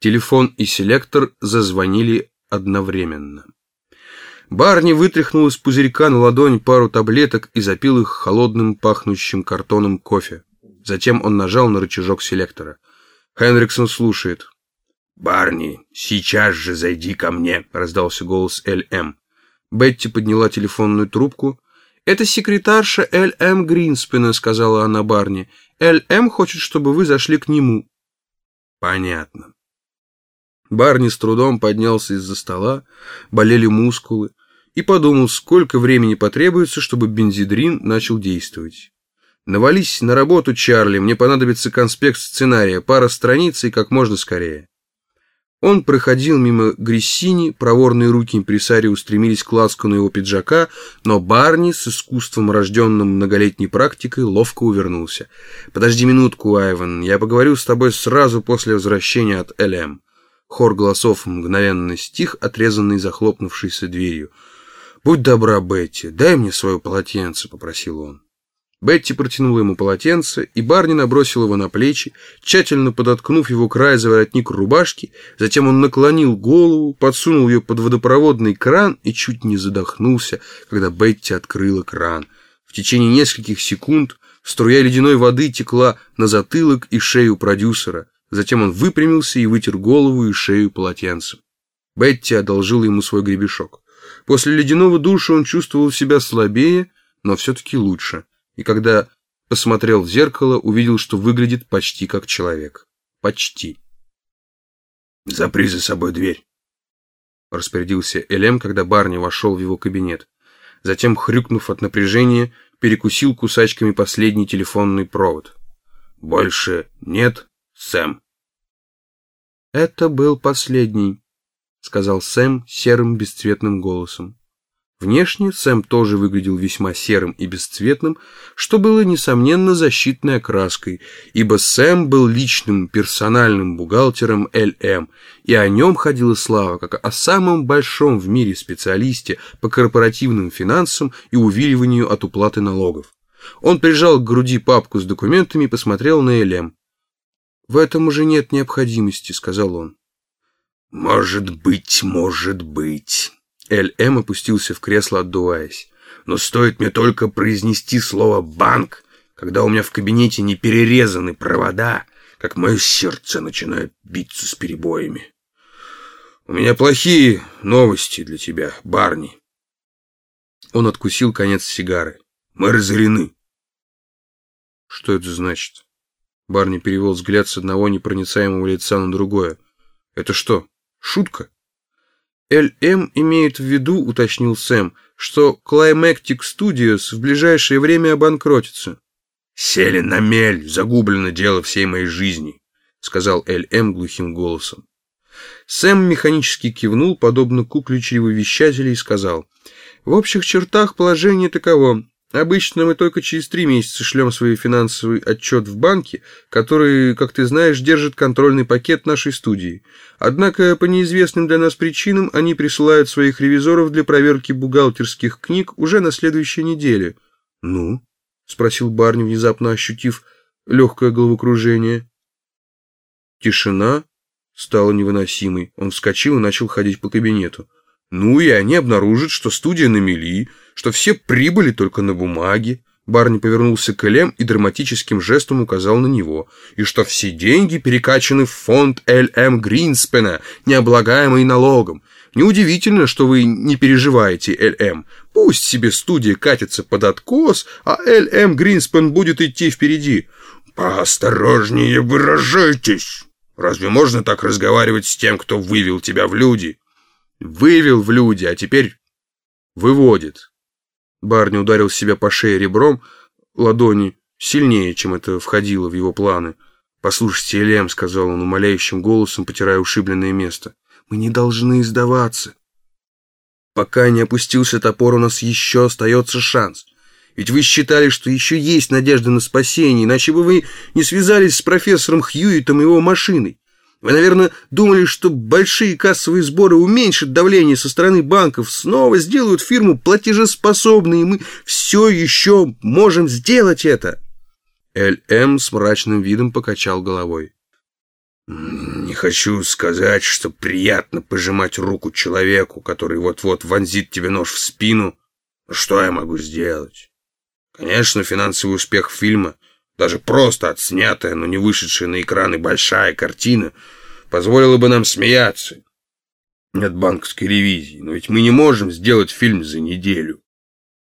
Телефон и селектор зазвонили одновременно. Барни вытряхнул из пузырька на ладонь пару таблеток и запил их холодным пахнущим картоном кофе. Затем он нажал на рычажок селектора. Хенриксон слушает. «Барни, сейчас же зайди ко мне», — раздался голос Л.М. Бетти подняла телефонную трубку. «Это секретарша Л.М. Гринспена», — сказала она Барни. «Л.М. хочет, чтобы вы зашли к нему». «Понятно». Барни с трудом поднялся из-за стола, болели мускулы, и подумал, сколько времени потребуется, чтобы бензидрин начал действовать. «Навались на работу, Чарли, мне понадобится конспект сценария, пара страниц и как можно скорее». Он проходил мимо Грессини, проворные руки импресарио устремились к ласкану его пиджака, но Барни с искусством, рожденным многолетней практикой, ловко увернулся. «Подожди минутку, Айван, я поговорю с тобой сразу после возвращения от ЛМ». Хор голосов мгновенно стих, отрезанный захлопнувшейся дверью. «Будь добра, Бетти, дай мне свое полотенце», — попросил он. Бетти протянула ему полотенце, и Барни набросил его на плечи, тщательно подоткнув его край за воротник рубашки, затем он наклонил голову, подсунул ее под водопроводный кран и чуть не задохнулся, когда Бетти открыла кран. В течение нескольких секунд струя ледяной воды текла на затылок и шею продюсера. Затем он выпрямился и вытер голову и шею полотенцем. Бетти одолжила ему свой гребешок. После ледяного душа он чувствовал себя слабее, но все-таки лучше и когда посмотрел в зеркало, увидел, что выглядит почти как человек. Почти. «Запри за собой дверь», — распорядился Элем, когда Барни вошел в его кабинет. Затем, хрюкнув от напряжения, перекусил кусачками последний телефонный провод. «Больше нет, Сэм». «Это был последний», — сказал Сэм серым бесцветным голосом. Внешне Сэм тоже выглядел весьма серым и бесцветным, что было, несомненно, защитной окраской, ибо Сэм был личным персональным бухгалтером ЛМ, и о нем ходила слава, как о самом большом в мире специалисте по корпоративным финансам и увиливанию от уплаты налогов. Он прижал к груди папку с документами и посмотрел на ЛМ. «В этом уже нет необходимости», — сказал он. «Может быть, может быть». Эль-Эм опустился в кресло, отдуваясь. «Но стоит мне только произнести слово «банк», когда у меня в кабинете не перерезаны провода, как мое сердце начинает биться с перебоями. У меня плохие новости для тебя, Барни». Он откусил конец сигары. «Мы разорены». «Что это значит?» Барни перевел взгляд с одного непроницаемого лица на другое. «Это что, шутка?» «ЛМ имеет в виду, — уточнил Сэм, — что Climatic Studios в ближайшее время обанкротится». «Сели на мель, загублено дело всей моей жизни», — сказал ЛМ глухим голосом. Сэм механически кивнул, подобно кукле чревовещателя, и сказал, «В общих чертах положение таково. Обычно мы только через три месяца шлем свой финансовый отчет в банке, который, как ты знаешь, держит контрольный пакет нашей студии. Однако по неизвестным для нас причинам они присылают своих ревизоров для проверки бухгалтерских книг уже на следующей неделе. «Ну?» — спросил Барни, внезапно ощутив легкое головокружение. Тишина стала невыносимой. Он вскочил и начал ходить по кабинету. Ну и они обнаружат, что студия на мели, что все прибыли только на бумаге. Барни повернулся к Элем и драматическим жестом указал на него. И что все деньги перекачаны в фонд Л.М. Гринспена, необлагаемый налогом. Неудивительно, что вы не переживаете, Л.М. Пусть себе студия катится под откос, а Л.М. Гринспен будет идти впереди. Поосторожнее выражайтесь. Разве можно так разговаривать с тем, кто вывел тебя в люди? Вывел в люди, а теперь выводит. Барни ударил себя по шее ребром ладони сильнее, чем это входило в его планы. «Послушайте, Элем», — сказал он умоляющим голосом, потирая ушибленное место, — «мы не должны сдаваться. Пока не опустился топор, у нас еще остается шанс. Ведь вы считали, что еще есть надежда на спасение, иначе бы вы не связались с профессором Хьюитом и его машиной. Вы, наверное, думали, что большие кассовые сборы уменьшат давление со стороны банков, снова сделают фирму платежеспособной, и мы все еще можем сделать это. Эль-М с мрачным видом покачал головой. Не хочу сказать, что приятно пожимать руку человеку, который вот-вот вонзит тебе нож в спину. Что я могу сделать? Конечно, финансовый успех фильма, даже просто отснятая, но не вышедшая на экраны большая картина, позволила бы нам смеяться. Нет банковской ревизии, но ведь мы не можем сделать фильм за неделю.